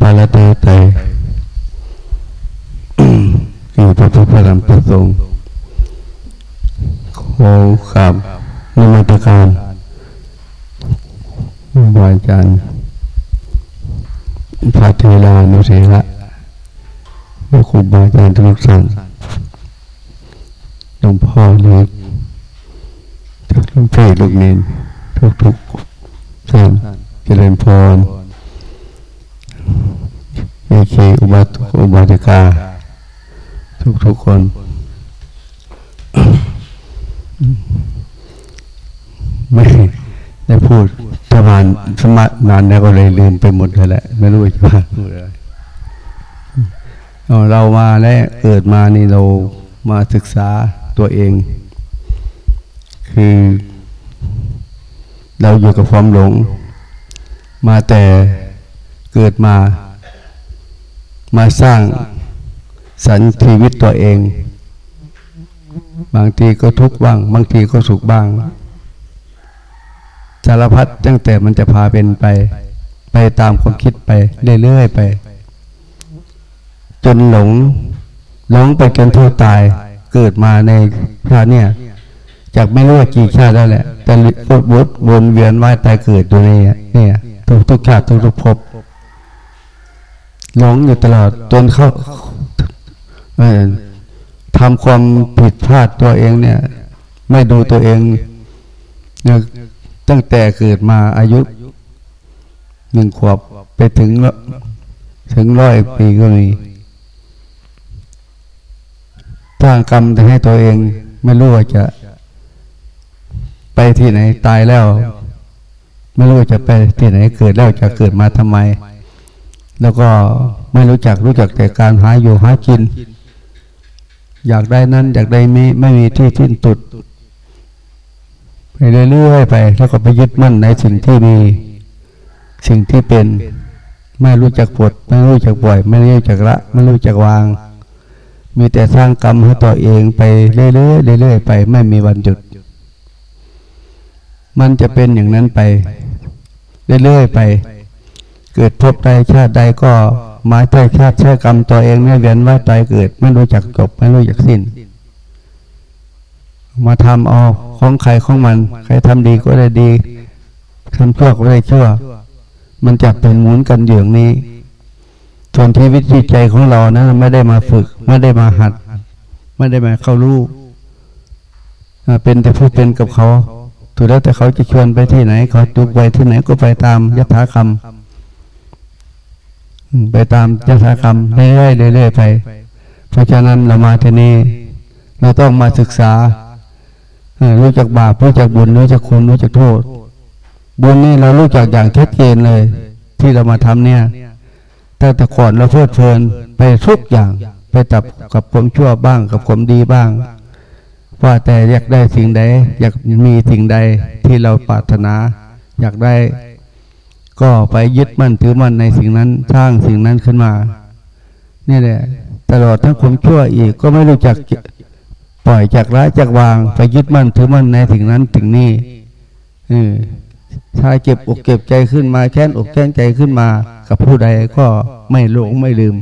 ปาลเตไตคือพระพุทธพระธรรมพระสงฆ์ขอขับนมัตการบาอาจารย์พระเทลานุเสระพระครูบาอาจารย์ทุกท่านหลวงพ่อเล็กหลวงพี่ลูกเนนทุกทุกท่านเจริญพร เอเคอุบัติอุบัติกา ทุกทุกคน ไม่ได้พูดสมานสมานานแล้วก็เลยลืมไปหมดเลยแหละ ไม่รู้จะพูดอะไรเรามาและเกิดมานี่เรามาศึกษาตัวเอง คือ เราอยู่กับความหลง มาแต่เกิดมา มาสร้างสรรชีวิตตัวเอง บางทีก็ทุกข์บ้าง บางทีก็สุขบ้างสารพัดตั้งแต่มันจะพาเป็นไป ไปตามความคิดไปเรื่อยๆไป จนหลง หลงไปจนทั่วตายเกิดมาในชาติเนี่ยจากไม่รู้ว่ากี่ชาติแล้วแหละ แต่วดวดวนเวียนว่ายตายเกิดอยู่นี่เนี่ยทุกทุกชาติทุกทุกภพ หลงอยู่ตลอดจนเข้าทำความผิดพลาดตัวเองเนี่ย ไม่ดูตัวเองเนี่ยตั้งแต่เกิดมาอายุหนึ่งขวบไปถึงถึงร้อยปีก็มีสร้างกรรมให้ตัวเอง ไม่รู้ว่าจะ ไปที่ไหนตายแล้ว ไม่รู้ว่าจะไปที่ไหนเกิดแล้วจะเกิดมาทำไม แล้วก็ไม่รู้จักรู้จักแต่การหาอยู่หากิน อยากได้นั้นอยากได้ไม่ไม่มีที่สิ้นสุดไปเรื่อยๆไป แล้วก็ไปยึดมั่นในสิ่งที่มีสิ่งที่เป็น ไม่รู้จักปวดไม่รู้จักปล่อย ไม่รู้จักละ ไม่รู้จักวาง มีแต่สร้างกรรมให้ตัวเองไปเรื่อยๆเรื่อยๆไป ไม่มีวันหยุด มันจะเป็นอย่างนั้นไป เรื่อยๆไป เกิดพบใดชาติใดก็หมายใช้ชาติใช้กรรมตัวเองไม่เวียนว่าใจเกิด ไม่รู้จักจบไม่รู้จักสิ้น มาทำเอาของใครของมัน ใครทำดีก็ได้ดีทำชั่วก็ได้ชั่ว มันจะเป็นหมุนกันอย่างนี้ส่วนที่วิธีใจของเรานะไม่ได้มาฝึก ไม่ได้มาหัด ไม่ได้มาเข้ารู้เป็นแต่ผู้เป็นกับเขา ถูกแล้วแต่เขาจะชวนไปที่ไหนเขาจุกไปที่ไหนก็ไปตามยถาคำ ไปตามยถาคำเรื่อยๆเรื่อยๆไป เพราะฉะนั้นเรามาที่นี่เราต้องมาศึกษารู้จักบาปรู้จักบุญรู้จักคุณรู้จักโทษ บุญนี่เรารู้จักอย่างชัดเจนเลย ที่เรามาทำเนี่ย แต่แต่ก่อนเราเพลิดเพลินไปทุกอย่างไปตับกับความชั่วบ้างกับความดีบ้าง ว่าแต่อยากได้สิ่งใด อยากมีสิ่งใดที่เราปรารถนา อยากได้ ก็ไปยึดมั่นถือมั่นในสิ่งนั้นสร้างสิ่งนั้นขึ้นมา นี่แหละ ตลอดทั้งความชั่วอีกก็ไม่รู้จักปล่อยจากละจากวางไปยึดมั่นถือมั่นในถึงนั้นถึงนี้ถ้าเก็บอกเก็บใจขึ้นมาแค้นอกแค้นใจขึ้นมา กับผู้ใดก็ไม่หลงไม่ลืม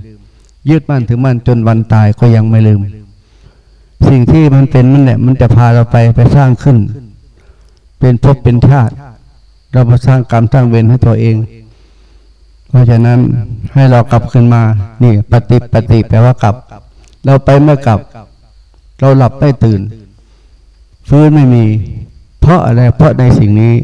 ยึดมั่นถือมั่นจนวันตายก็ยังไม่ลืม สิ่งที่มันเป็นมันแหละมันจะพาเราไปไปสร้างขึ้น เป็นภพเป็นชาติ เราไปสร้างกรรมสร้างเวรให้ตัวเอง เพราะฉะนั้นให้เรากลับขึ้นมา นี่ ปฏิปฏิแปลว่ากลับ เราไปเมื่อกลับ เราหลับไม่ตื่น ฟื้นไม่มี เพราะอะไร เพราะในสิ่งนี้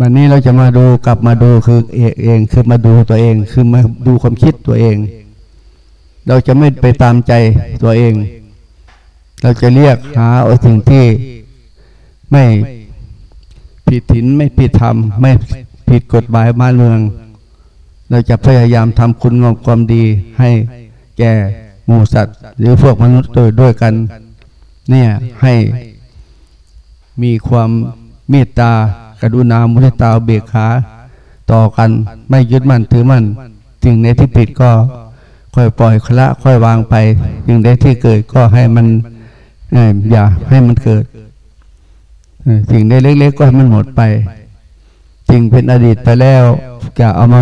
วันนี้เราจะมาดูกลับมาดูคือเอง คือมาดูตัวเอง คือมาดูความคิดตัวเอง เราจะไม่ไปตามใจตัวเอง เราจะเรียกหาเอาสิ่งที่ไม่ ผิดถิ่นไม่ผิดธรรม ไม่ผิดกฎหมายบ้านเมือง เราจะพยายามทำคุณงามความดีให้แก่หมูสัตว์ หรือพวกมนุษย์โดยด้วยกัน เนี่ยให้มีความเมตตากรุณามุทิตาเบียขาต่อกันไม่ยึดมั่นถือมั่นสิ่งในที่ผิดก็ค่อยปล่อยคละค่อยวางไปสิ่งใดที่เกิดก็ให้มันอย่าให้มันเกิด สิ่งใดเล็ก ๆ ก็ให้มันหมดไป สิ่งเป็นอดีตไปแล้วอย่าเอามา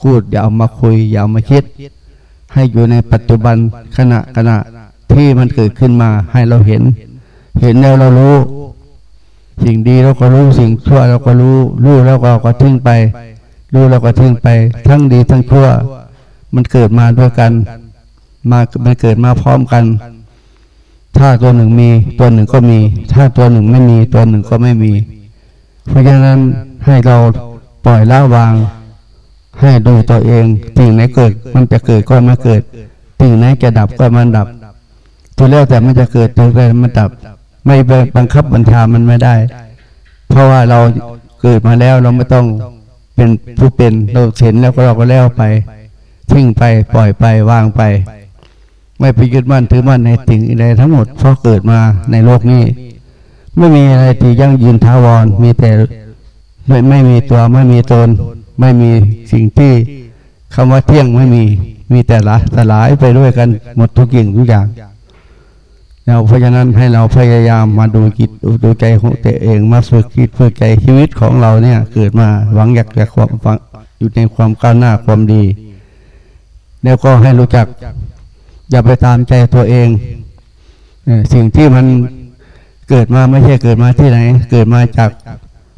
พูดอย่าเอามาคุย อย่าเอามาคิด ให้อยู่ในปัจจุบันขณะขณะที่มันเกิดขึ้นมาให้เราเห็น เห็นแล้วเรารู้ สิ่งดีเราก็รู้สิ่งชั่วเราก็รู้ รู้แล้วก็ก็ทิ้งไป รู้แล้วก็ทิ้งไป ทั้งดีทั้งชั่ว มันเกิดมาด้วยกัน มามันเกิดมาพร้อมกัน ถ้าตัวหนึ่งมีตัวหนึ่งก็มี ถ้าตัวหนึ่งไม่มีตัวหนึ่งก็ไม่มี เพราะฉะนั้นให้เราปล่อยละวาง ให้ดูตัวเองสิ่งไหนเกิด มันจะเกิดก็มาเกิดสิ่งไหนจะดับก็มันดับตัวแล้วแต่มันจะเกิดตัวแต่มันดับ ไม่บังคับบัญชามันไม่ได้ เพราะว่าเราเกิดมาแล้วเราไม่ต้องเป็นผู้เป็นเราเห็นแล้วก็เราก็แล้วไปทิ้งไปปล่อยไปวางไป ไม่ไปยึดมั่นถือมั่นในสิ่งใดทั้งหมดเพราะเกิดมาในโลกนี้ ไม่มีอะไรที่ยั่งยืนท้าวรมีแต่ไม่ไม่มีตัวไม่มีตน ไม่มีสิ่งที่คำว่าเที่ยงไม่มีมีแต่ละสลายไปด้วยกันหมดทุกอย่างทุกอย่างเราเพราะฉะนั้นให้เราพยายามมาดูจิตดูใจของตัวเองมาฝึกคิดฝึกใจชีวิตของเราเนี่ย เกิดมาหวังอยากจะความอยู่ในความก้าวหน้าความดี แล้วก็ให้รู้จัก อย่าไปตามใจตัวเองสิ่งที่มันเกิดมาไม่ใช่เกิดมาที่ไหน เกิดมาจาก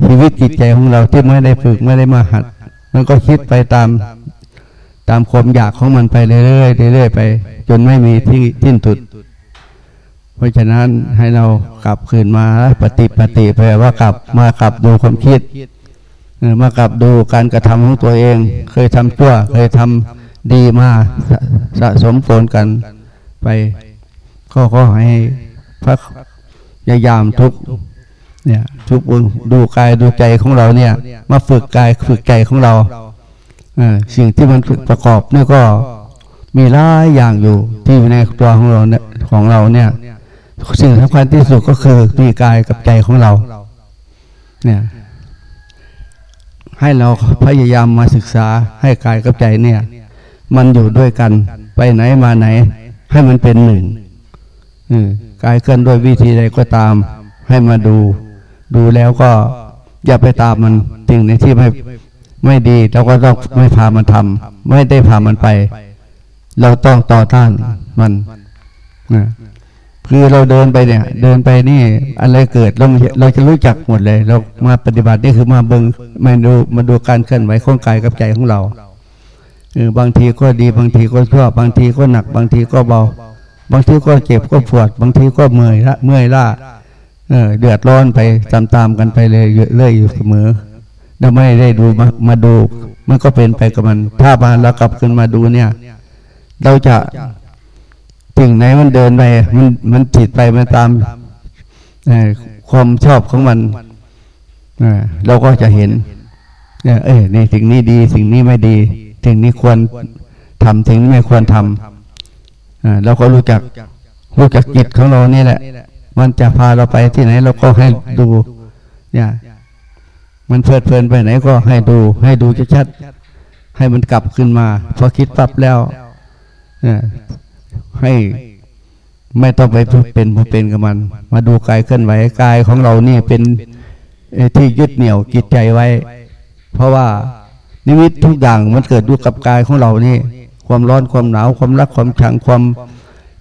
ชีวิตจิตใจของเราที่ไม่ได้ฝึกไม่ได้มาหัด มันก็คิดไปตามตามความอยากของมันไปเรื่อยๆเรื่อยๆไป จนไม่มีที่ทิ้นสุด เพราะฉะนั้นให้เรากลับคืนมาปฏิปฏิแปลว่ากลับมากลับดูความคิดมากลับดูการกระทำของตัวเอง เคยทำชั่ว เคยทำ ดีมาสะสมผลกันไปก็ขอให้พระยายามทุกเนี่ยทุกดูกายดูใจของเราเนี่ย มาฝึกกายฝึกใจของเราสิ่งที่มันประกอบนี่ก็มีหลายอย่างอยู่ที่ในตัวของเราเนี่ยของเราเนี่ย สิ่งสำคัญที่สุดก็คือมีกายกับใจของเรา เนี่ยให้เราพยายามมาศึกษาให้กายกับใจเนี่ย มันอยู่ด้วยกัน ไปไหนมาไหน ให้มันเป็นหนึ่งกายเคลื่อนด้วยวิธีใดก็ตาม ให้มาดู ดูแล้วก็อย่าไปตามมันสิ่งในที่ไม่ไม่ดีเราก็ต้องไม่พามันทำไม่ได้พามันไป เราต้องต่อต้านมันนะคือเราเดินไปเนี่ย เดินไปนี่ อะไรเกิดเราเราจะรู้จักหมดเลย เรามาปฏิบัตินี่คือมาเบิงมาดูมาดูการเคลื่อนไหวของกายกับใจของเรา บางทีก็ดีบางทีก็ชั่วบางทีก็หนัก บางทีก็เบา บางทีก็เจ็บก็ปวด บางทีก็เมื่อยละเมื่อยล่าเออเดือดร้อนไปตามๆกันไปเลยเรื่อยอยู่เสมอเราไม่ได้ดูมามาดู มันก็เป็นไปกับมัน ถ้ามาเรากลับขึ้นมาดูเนี่ย เราจะสิ่งไหนมันเดินไป มันมันจิตไปมันตามความชอบของมันเราก็จะเห็นเออในสิ่งนี้ดี สิ่งนี้ไม่ดี สิ่งนี้ควรทำสิ่งนี้ไม่ควรทำเราก็รู้จักรู้จักจิตของเรานี่แหละ มันจะพาเราไปที่ไหน เราก็ให้ดู เนี่ย มันเพลิดเพลินไปไหนก็ให้ดู ให้ดูชัดๆให้มันกลับขึ้นมาพอคิดปั๊บแล้วให้ไม่ต้องไปเป็นผู้เป็นกับมัน มาดูกายเคลื่อนไหวกายของเราเนี่ยเป็นที่ยึดเหนี่ยวจิตใจไว้ เพราะว่า นิมิตทุกอย่างมันเกิดดูกับกายของเรานี่ ความร้อนความหนาวความรักความชังความ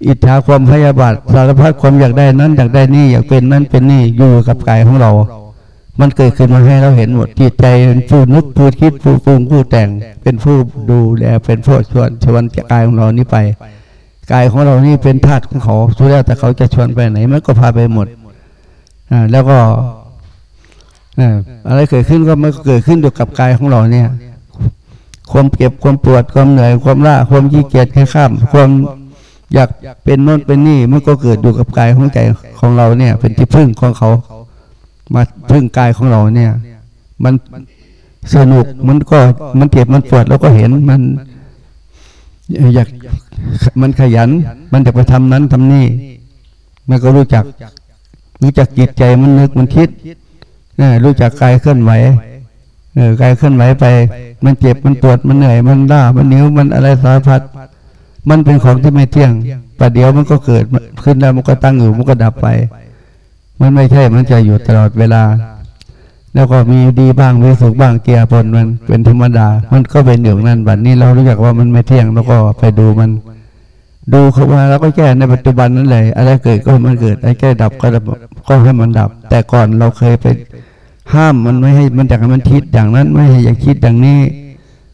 อิจฉาความพยาบาทสารพัดความอยากได้นั้นอยากได้นี่อยากเป็นนั้นเป็นนี่อยู่กับกายของเรา มันเกิดขึ้นมาให้เราเห็นหมดจิตใจเป็นผู้นึกผู้คิดผู้ปรุงผู้แต่ง เป็นผู้ดูแลเป็นผู้ชวนชวนกายของเรานี้ไปกายของเรานี่เป็นธาตุของเขาสุดแล้วแต่เขาจะชวนไปไหนมันก็พาไปหมดอ่าแล้วก็อะไรเกิดขึ้นก็มันเกิดขึ้นอยู่กับกายของเราเนี่ย ความเจ็บความปวดความเหนื่อยความล่าความขี้เกียจแค่ข้ามความอยากเป็นโน่นเป็นนี่มันก็เกิดอยู่กับกายของใจของเราเนี่ย เป็นที่พึ่งของเขา มาพึ่งกายของเราเนี่ย มันสนุกมันก็มันเจ็บมันปวดแล้วก็เห็นมันอยากมันขยัน มันจะไปทำนั้นทำนี่มันก็รู้จัก รู้จักจิตใจมันนึกมันคิดนี่รู้จักกายเคลื่อนไหว เออกายเคลื่อนไหวไป มันเจ็บมันปวดมันเหนื่อยมันล้ามันนิ้วมันอะไรสารพัดมันเป็นของที่ไม่เที่ยงประเดี๋ยวมันก็เกิดขึ้นแล้วมันก็ตั้งอยู่มันก็ดับไป มันไม่ใช่มันจะอยู่ตลอดเวลา แล้วก็มีดีบ้างมีสุขบ้างเกียร์ปนมันเป็นธรรมดา มันก็เป็นอย่างนั้นบัดนี้เรารู้จักว่ามันไม่เที่ยงแล้วก็ไปดูมัน ดูเข้ามาแล้วก็แก้ในปัจจุบันนั่นเลยอะไรเกิดก็มันเกิดอะไรแก้ดับก็ดับก็ให้มันดับ แต่ก่อนเราเคยไป ห้ามมันไม่ให้มันอยากให้มันคิดอย่างนั้น ไม่ให้อยากคิดอย่างนี้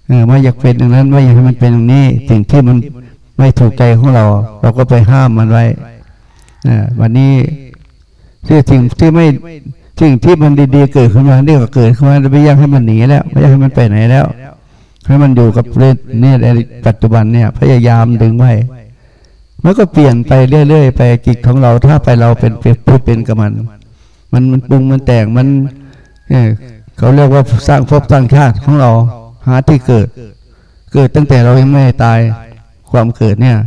เออไม่อยากเป็นอย่างนั้น ไม่อยากให้มันเป็นอย่างนี้ สิ่งที่มันไม่ถูกใจของเรา เราก็ไปห้ามมันไว้วันนี้ที่สิ่งที่ไม่สิ่งที่มันดีๆเกิดขึ้นมาเนี่ยก็เกิดขึ้นมาไม่อยากให้มันหนีแล้วไม่อยากให้มันไปไหนแล้วให้มันอยู่กับเรื่องนี่ในปัจจุบันเนี่ย พยายามดึงไว้มันก็เปลี่ยนไปเรื่อยๆไปจิตของเราถ้าไปเราเป็นผู้เป็นกับมัน มันมันปรุงมันแต่งมัน เขาเรียกว่าสร้างภพสร้างชาติของเราหาที่เกิด เกิดตั้งแต่เรายังไม่ตายความเกิดเนี่ย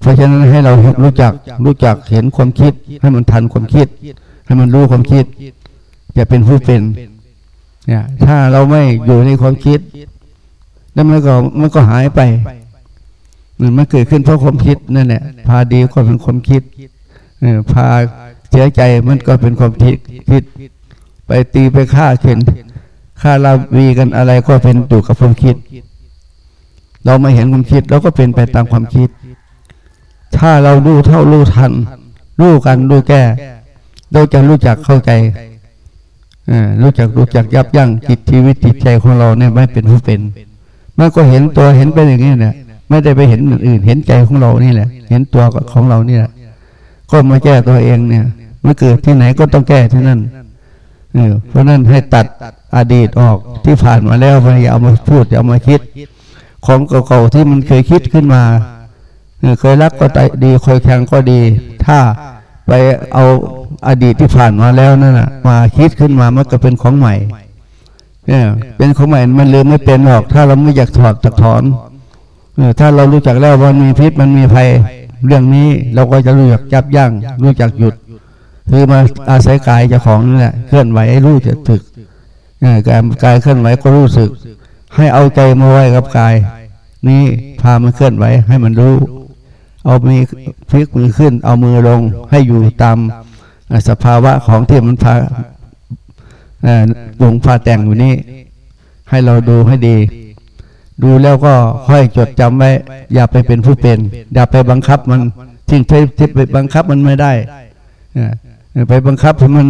เพราะฉะนั้นให้เรารู้จักรู้จักเห็นความคิด ให้มันทันความคิด ให้มันรู้ความคิดอย่าเป็นผู้เป็น เนี่ย ถ้าเราไม่อยู่ในความคิด แล้วมันก็มันก็หายไปมันมันเกิดขึ้นเพราะความคิดนั่นแหละพาดีก็เป็นความคิดพาเสียใจมันก็เป็นความคิดคิด ตีไปฆ่าเข็นฆ่าลาวีกันอะไรก็เป็นอยู่กับความคิด เราไม่เห็นความคิดเราก็เป็นไปตามความคิด ถ้าเรารู้เท่ารู้ทัน รู้กันรู้แก้ เราจะรู้จักเข้าใจรู้จักรู้จักยับยั้งจิตชีวิตจิตใจของเราเนี่ยไม่เป็นผู้เป็นมันก็เห็นตัวเห็นเป็นอย่างนี้เนี่ยไม่ได้ไปเห็นอื่น เห็นใจของเรานี่แหละ เห็นตัวของเรานี่แหละก็มาแก้ตัวเองเนี่ยเมื่อเกิดที่ไหนก็ต้องแก้ที่นั่น เพราะนั้นให้ตัดอดีตออกที่ผ่านมาแล้วไปเอามาพูดเอามาคิด ของเก่าๆที่มันเคยคิดขึ้นมาเคยรักก็ดีเคยแข่งก็ดี ถ้าไปเอาอดีตที่ผ่านมาแล้วนั่นนะมาคิดขึ้นมามันก็เป็นของใหม่เนี่ยเป็นของใหม่มันลืมไม่เป็นหรอก ถ้าเราไม่อยากถอดจากถอนถ้าเรารู้จักแล้วว่ามีพิษมันมีภัย เรื่องนี้เราก็จะรู้จักจับยั้งรู้จักหยุด คือมาอาศัยกายเจ้าของนี่แหละเคลื่อนไหวให้รู้จะถึกกายกายเคลื่อนไหวก็รู้สึก ให้เอาใจมาไว้กับกาย นี่พามันเคลื่อนไหวให้มันรู้ เอามีพลิกมือขึ้น เอามือลงให้อยู่ตามสภาวะของที่มันพาลงพาแต่งอยู่นี่ให้เราดูให้ดี ดูแล้วก็ค่อยจดจำไว้ อย่าไปเป็นผู้เป็น อย่าไปบังคับมันทิ้งที่ไปบังคับมันไม่ได้ ไปบังคับให้มัน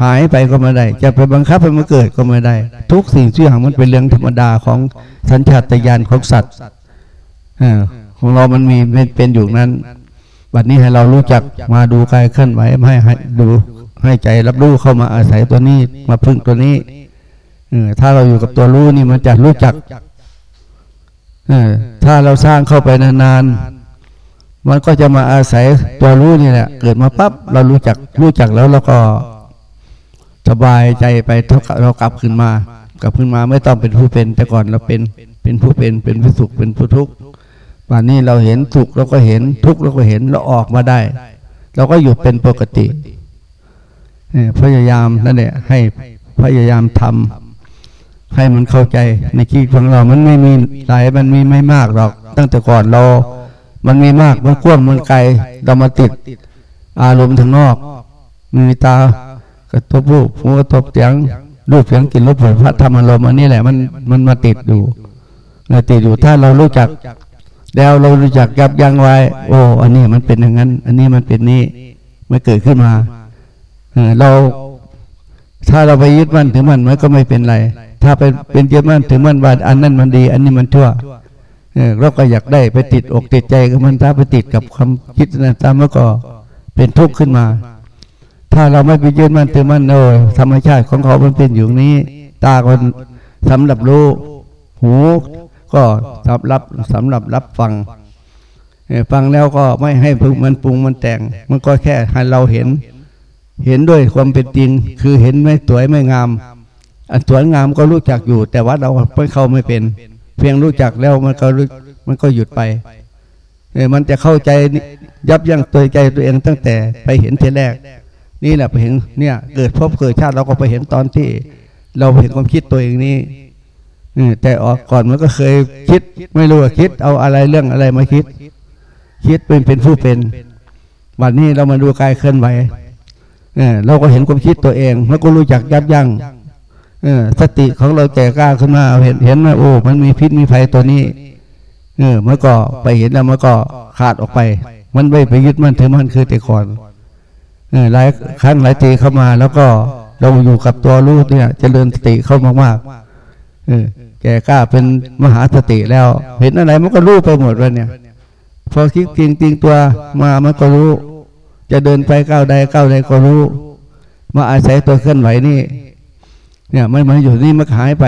หายไปก็ไม่ได้ จะไปบังคับให้มันเกิดก็ไม่ได้ ทุกสิ่งที่อย่างมันเป็นเรื่องธรรมดาของสัญชาตญาณของสัตว์ของเรามันมีเป็นอยู่นั้นวันนี้ให้เรารู้จักมาดูกายเคลื่อนไหวให้ให้ดูให้ใจรับรู้เข้ามาอาศัยตัวนี้ มาพึ่งตัวนี้ถ้าเราอยู่กับตัวรู้นี่มันจะรู้จักถ้าเราสร้างเข้าไปนานๆ มันก็จะมาอาศัยตัวรู้นี่แหละเกิดมาปั๊บเรารู้จักรู้จักแล้วเราก็สบายใจไปทุกเรากลับขึ้นมากลับขึ้นมาไม่ต้องเป็นผู้เป็น แต่ก่อนเราเป็นเป็นผู้เป็นเป็นผู้สุขเป็นผู้ทุกข์วันนี้เราเห็นสุขเราก็เห็นทุกข์เราก็เห็นเราออกมาได้ เราก็หยุดเป็นปกติพยายามนั่นแหละให้พยายามทำให้มันเข้าใจในคิดของเรา มันไม่มีหลายมันมีไม่มากหรอก ตั้งแต่ก่อนเรา มันมีมากมันกว้างมันไกลเรามาติด อารมณ์ทางนอก มีตากระทบรูปหูกระทบเสียงรูปเสียงกลิ่นรสผลพระธรรมอารมณ์อันนี้แหละมันมันมาติดอยู่เราติดอยู่ถ้าเรารู้จักแล้วเรารู้จักยับยั้งไว้ โอ้อันนี้มันเป็นอย่างนั้น อันนี้มันเป็นนี้ไม่เกิดขึ้นมาเรา ถ้าเราไปยึดมั่นถึงมันมันก็ไม่เป็นไร ถ้าเป็นเป็นยอะมันถึงมันว่าอันนั้นมันดี อันนี้มันชั่ว เราก็อยากได้ไปติดอกติดใจกับมันถ้าไปติดกับความคิดนั้นตามแล้วก็เป็นทุกข์ขึ้นมา ถ้าเราไม่ไปยืนมันถึงมันโอ้ธรรมชาติของเขามันเป็นอยู่นี้ ตาคนสำหรับรู้ หูก็สำหรับสำหรับรับฟังฟังแล้วก็ไม่ให้มันปรุงมันแต่ง มันก็แค่ให้เราเห็น เห็นด้วยความเป็นจริง คือเห็นไม่สวยไม่งาม อันสวยงามก็รู้จักอยู่ แต่ว่าเราเพิ่เข้าไม่เป็น เพียงรู้จักแล้วมันก็มันก็หยุดไปเนี่ยมันจะเข้าใจยับยั้งตัวใจตัวเองตั้งแต่ไปเห็นทีแรก นี่แหละไปเห็นเนี่ยเกิดพบเกิดชาติเราก็ไปเห็นตอนที่ เราเห็นความคิดตัวเองนี้แต่ออกก่อนมันก็เคยคิด ไม่รู้ว่าคิด เอาอะไรเรื่องอะไรมาคิด คิดเป็นเป็นผู้เป็นวันนี้เรามาดูกายเคลื่อนไหวเราก็เห็นความคิดตัวเองมันก็รู้จักยับยั้ง เออสติของเราแก่กล้าขึ้นมาเห็นเห็นว่าโอ้ มันมีพิษมีภัยตัวนี้ เออเมื่อก็ไปเห็นแล้วเมันก็ขาดออกไป มันไม่ไปยึดมั่นถือมั่นคือแต่ก่อนเออหลายครั้งหลายตีเข้ามาแล้วก็เราอยู่กับตัวรู้เนี่ยจเจริญสติเข้ามากๆเออแก่กล้าเป็นมหาสติแล้ว เห็นอะไรมันก็รู้ไปหมดเลยเนี่ยพอคิดจริงจริงตัวมามันก็รู้ จะเดินไปก้าวใดก้าวใดก็รู้ มาอาศัยตัวเคลื่อนไหวนี่ เนี่ยมันมาอยู่นี่มันหายไป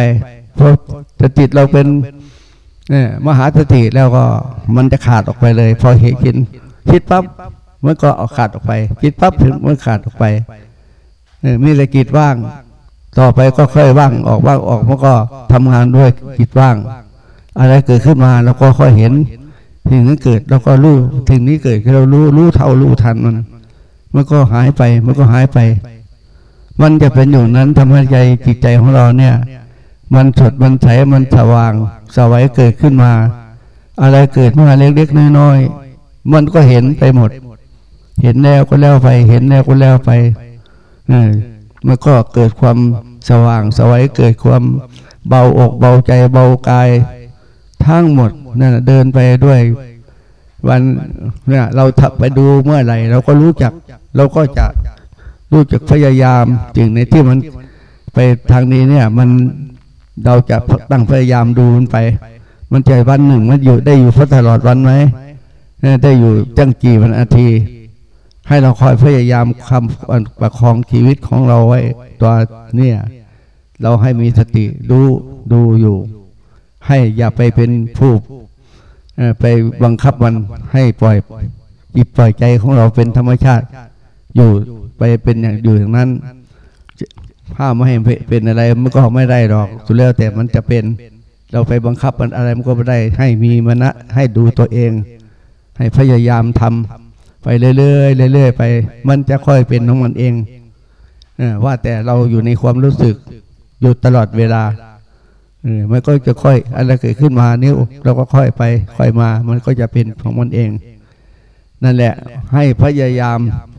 เพราะสติเราเป็นเนี่ยมหาสติแล้วก็มันจะขาดออกไปเลย พอเห็นคิดคิดปั๊บมันก็ออกขาดออกไป คิดปั๊บถึงมันขาดออกไปเนี่ยมีอะไรกิจว่าง ต่อไปก็ค่อยว่างออกว่างออกมันก็ทำงานด้วยกิจว่าง อะไรเกิดขึ้นมาเราก็ค่อยเห็นสิ่งนี้เกิดเราก็รู้สิ่งนี้เกิดเรารู้รู้เท่ารู้ทันมันมันก็หายไปมันก็หายไป มันจะเป็นอยู่นั้นทำให้ใจจิตใจของเราเนี่ย มันสดมันใสมันสว่างสวัยเกิดขึ้นมา อะไรเกิดมาเล็กๆน้อยๆมันก็เห็นไปหมด เห็นแล้วก็แล้วไปเห็นแล้วก็แล้วไปเออมันก็เกิดความสว่างสวัยเกิดความเบาอกเบาใจเบากาย ทั้งหมดนั่นเดินไปด้วย วันเนี่ยเราถับไปดูเมื่อไหร่ เราก็รู้จัก เราก็จะ รู้จักพยายามจึงในที่มันไปทางนี้เนี่ย มันเราจะตั้งพยายามดูมันไป มันใจวันหนึ่งมันอยู่ได้อยู่พตลอดวันไหมได้อยู่จังกี่วันอาทีให้เราคอยพยายามคำประคองชีวิตของเราไว้ ตัวเนี่ย เราให้มีสติรู้ดูอยู่ ให้อย่าไปเป็นผู้ไปบังคับมันให้ปล่อยจิตปล่อยใจของเราเป็นธรรมชาติ อยู่ ไปเป็นอย่างอยู่อย่างนั้นถ้าไม่ให้เป็นอะไรมันก็ไม่ได้หรอกสุดแล้วแต่มันจะเป็น เราไปบังคับมันอะไรมันก็ไม่ได้ ให้มีมณะให้ดูตัวเอง ให้พยายามทำไปเรื่อยๆเรื่อยๆไป มันจะค่อยเป็นของมันเองว่าแต่เราอยู่ในความรู้สึกอยู่ตลอดเวลาเออมันก็จะค่อยอะไรเกิดขึ้นมานิ้วเราก็ค่อยไป ค่อยมา มันก็จะเป็นของมันเอง นั่นแหละ ให้พยายาม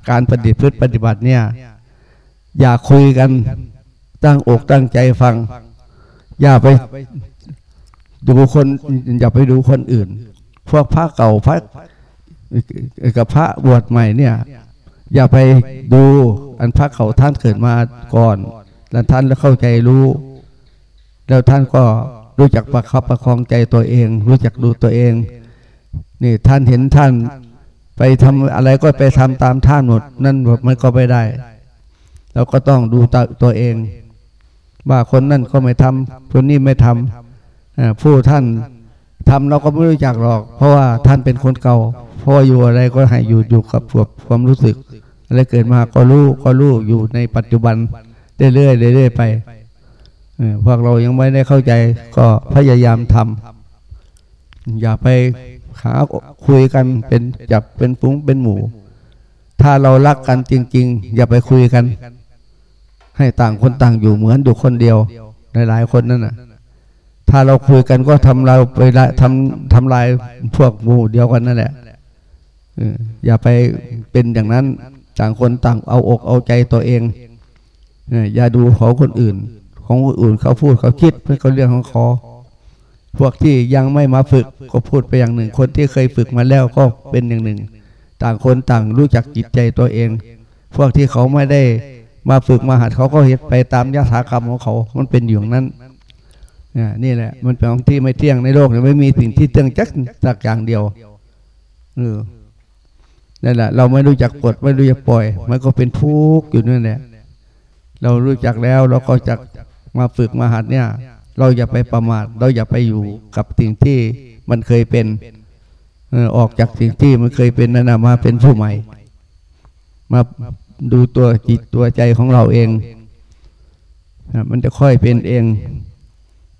การปฏิพฤติปฏิบัติเนี่ย อย่าคุยกันตั้งอกตั้งใจฟัง อย่าไปดูคนอย่าไปดูคนอื่น พวกพระเก่าพระกับพระบวชใหม่เนี่ย อย่าไปดูอันพระเขาท่านเกิดมาก่อน แล้วท่านแล้วเข้าใจรู้ แล้วท่านก็รู้จักประคับประคองใจตัวเอง รู้จักดูตัวเอง นี่ท่านเห็นท่าน ไปทำอะไรก็ไปทำตามท่านหมดนั่นมันก็ไม่ได้เราก็ต้องดูตัวเอง ว่าคนนั่นก็ไม่ทำคนนี้ไม่ทำผู้ท่านทำเราก็ไม่รู้จักหรอก เพราะว่าท่านเป็นคนเก่าเพราะอยู่อะไรก็ให้อยู่อยู่กับความรู้สึกอะไรเกิดมาก็รู้ก็รู้อยู่ในปัจจุบันเรื่อยๆเรื่อยๆไปพวกเรายังไม่ได้เข้าใจก็พยายามทำอย่าไป หาคุยกันเป็นจับเป็นฟุ้งเป็นหมู่ ถ้าเรารักกันจริง ๆ อย่าไปคุยกัน ให้ต่างคนต่างอยู่เหมือนอยู่คนเดียวในหลายคนนั่นน่ะ ถ้าเราคุยกันก็ทำเราไปทำทำลายพวกหมู่เดียวกันนั่นแหละอย่าไปเป็นอย่างนั้นต่างคนต่างเอาอกเอาใจตัวเองอย่าดูของคนอื่น ของคนอื่นเขาพูดเขาคิดเป็นเขาเรื่องของเขา พวกที่ยังไม่มาฝึกก็พูดไปอย่างหนึ่ง คนที่เคยฝึกมาแล้วก็เป็นอย่างหนึ่ง ต่างคนต่างรู้จักจิตใจตัวเอง พวกที่เขาไม่ได้มาฝึกมาหัดเขาก็เห็นไปตามยถากรรมของเขา มันเป็นอยู่นั้นนี่แหละ มันเป็นของที่ไม่เที่ยงในโลกไม่มีสิ่งที่เที่ยงจักสักอย่างเดียวเออนั่นแหละ เราไม่รู้จักกดไม่รู้จักปล่อย มันก็เป็นทุกข์อยู่นั่นแหละ เรารู้จักแล้วเราก็จะมาฝึกมาหัดเนี่ย เราอย่าไปประมาทเราอย่าไปอยู่กับสิ่งที่มันเคยเป็นออกจากสิ่งที่มันเคยเป็นนั่นมาเป็นผู้ใหม่ มาดูตัวจิตตัวใจของเราเองมันจะค่อยเป็นเอง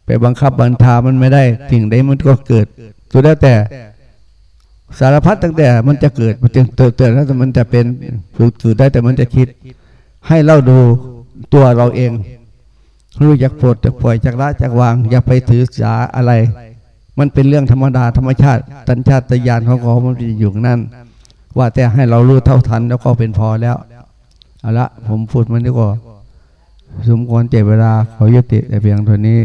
ไปบังคับบัญชามันไม่ได้สิ่งใดมันก็เกิดสุดแล้วแต่สารพัดตั้งแต่มันจะเกิดมันจะเตือนแล้วมันจะเป็นสุดได้แต่มันจะคิด ให้เราดูตัวเราเอง รู้จักปลดจากปล่อยจากละจากวาง อย่าไปถือสาอะไร มันเป็นเรื่องธรรมดาธรรมชาติตัญชาตญาณของเขามันอยู่นั่น ว่าแต่ให้เรารู้เท่าทันแล้วก็เป็นพอแล้วเอาละผมพูดมันดีกว่าสมควรเจ็บเวลาขอยุติแต่เพียงเท่านี้